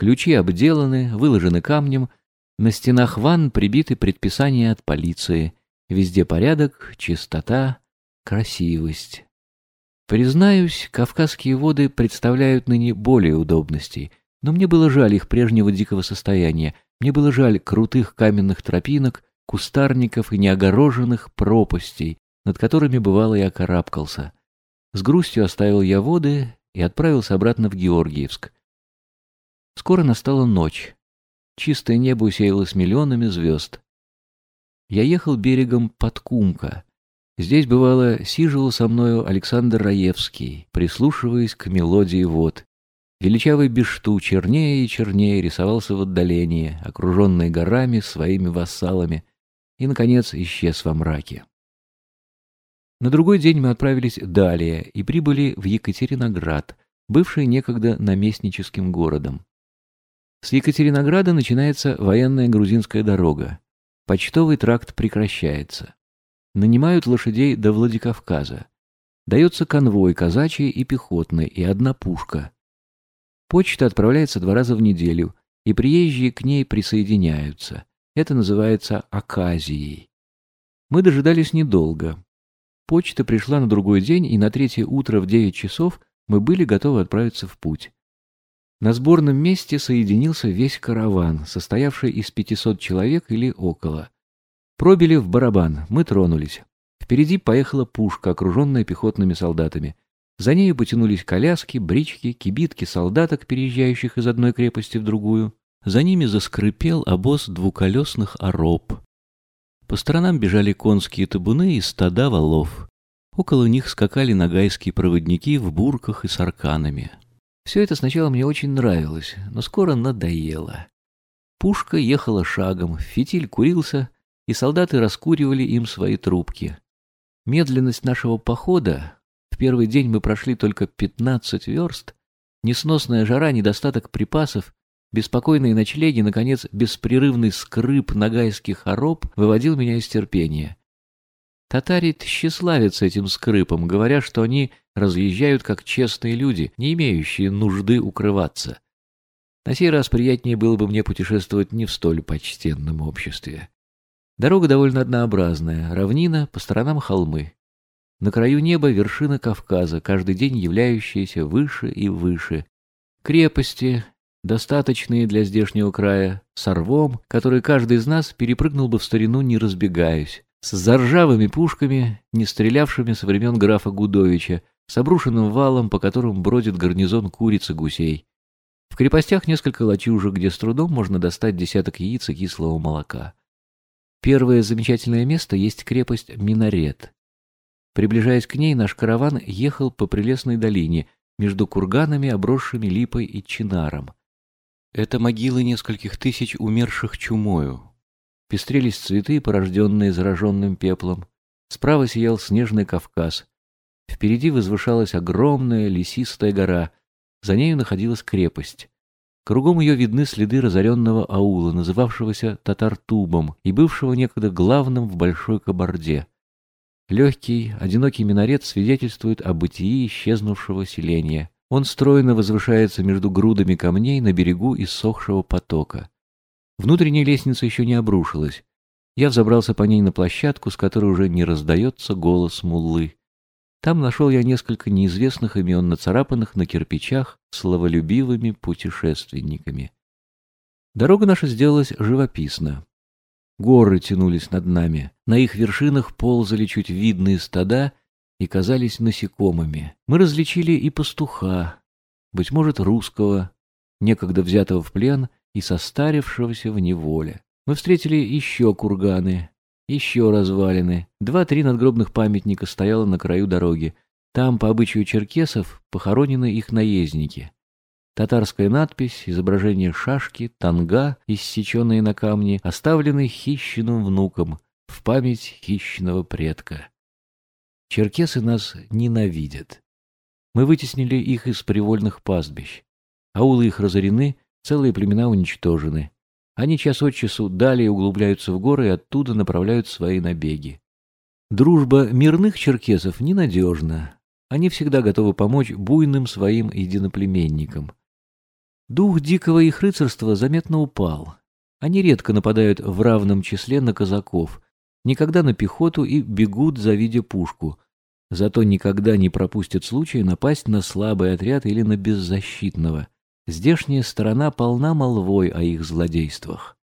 Ключи обделаны, выложены камнем, на стенах ванн прибиты предписания от полиции. Везде порядок, чистота, красивость. Признаюсь, кавказские воды представляют ныне более удобностей, но мне было жаль их прежнего дикого состояния, мне было жаль крутых каменных тропинок, кустарников и неогороженных пропастей, над которыми бывало я карабкался. С грустью оставил я воды и отправился обратно в Георгиевск. Скоро настала ночь. Чистое небо усеялось миллионами звезд. Я ехал берегом Подкумка. Здесь, бывало, сиживал со мною Александр Раевский, прислушиваясь к мелодии вод. Величавый Бешту чернее и чернее рисовался в отдалении, окруженный горами своими вассалами, и, наконец, исчез во мраке. На другой день мы отправились далее и прибыли в Екатериноград, бывший некогда наместническим городом. С Екатеринограда начинается военная грузинская дорога. Почтовый тракт прекращается. Нанимают лошадей до Владикавказа. Дается конвой казачий и пехотный, и одна пушка. Почта отправляется два раза в неделю, и приезжие к ней присоединяются. Это называется оказией. Мы дожидались недолго. Почта пришла на другой день, и на третье утро в девять часов мы были готовы отправиться в путь. На сборном месте соединился весь караван, состоявший из 500 человек или около. Пробили в барабан, мы тронулись. Впереди поехала пушка, окруженная пехотными солдатами. За нею потянулись коляски, брички, кибитки солдаток, переезжающих из одной крепости в другую. За ними заскрипел обоз двуколесных ороб. По сторонам бежали конские табуны и стада валов. Около них скакали нагайские проводники в бурках и с арканами. Все это сначала мне очень нравилось, но скоро надоело. Пушка ехала шагом, фитиль курился, и солдаты раскуривали им свои трубки. Медленность нашего похода, в первый день мы прошли только 15 верст, несносная жара, недостаток припасов Беспокойные ночлеги, наконец, беспрерывный скрип нагайских ороб выводил меня из терпения. Татари тщеславятся этим скрипом, говоря, что они разъезжают как честные люди, не имеющие нужды укрываться. На сей раз приятнее было бы мне путешествовать не в столь почтенном обществе. Дорога довольно однообразная, равнина, по сторонам холмы. На краю неба вершина Кавказа, каждый день являющаяся выше и выше. Крепости, достаточные для здешнего края, с орвом, который каждый из нас перепрыгнул бы в старину, не разбегаясь, с заржавыми пушками, не стрелявшими со времен графа Гудовича, с обрушенным валом, по которому бродит гарнизон куриц и гусей. В крепостях несколько лачужек, где с трудом можно достать десяток яиц и кислого молока. Первое замечательное место есть крепость Минарет. Приближаясь к ней, наш караван ехал по прелестной долине, между курганами, обросшими липой и чинаром. Это могилы нескольких тысяч умерших чумою. Пестрелись цветы, порожденные зараженным пеплом. Справа сиял снежный Кавказ. Впереди возвышалась огромная лесистая гора. За нею находилась крепость. Кругом ее видны следы разоренного аула, называвшегося Татартубом и бывшего некогда главным в Большой Кабарде. Легкий, одинокий минарет свидетельствует о бытии исчезнувшего селения. Он стройно возвышается между грудами камней на берегу иссохшего потока. Внутренняя лестница еще не обрушилась. Я взобрался по ней на площадку, с которой уже не раздается голос муллы. Там нашел я несколько неизвестных имен, нацарапанных на кирпичах словолюбивыми путешественниками. Дорога наша сделалась живописна. Горы тянулись над нами, на их вершинах ползали чуть видные стада и казались насекомыми. Мы различили и пастуха, быть может, русского, некогда взятого в плен и состарившегося в неволе. Мы встретили еще курганы, еще развалины. Два-три надгробных памятника стояло на краю дороги. Там, по обычаю черкесов, похоронены их наездники. Татарская надпись, изображение шашки, танга, иссеченные на камне, оставлены хищным внуком в память хищного предка. Черкесы нас ненавидят. Мы вытеснили их из привольных пастбищ. Аулы их разорены, целые племена уничтожены. Они час от часу далее углубляются в горы и оттуда направляют свои набеги. Дружба мирных черкесов ненадежна. Они всегда готовы помочь буйным своим единоплеменникам. Дух дикого их рыцарства заметно упал. Они редко нападают в равном числе на казаков, никогда на пехоту и бегут, завидя пушку. Зато никогда не пропустят случая напасть на слабый отряд или на беззащитного. Здешняя сторона полна молвой о их злодействах.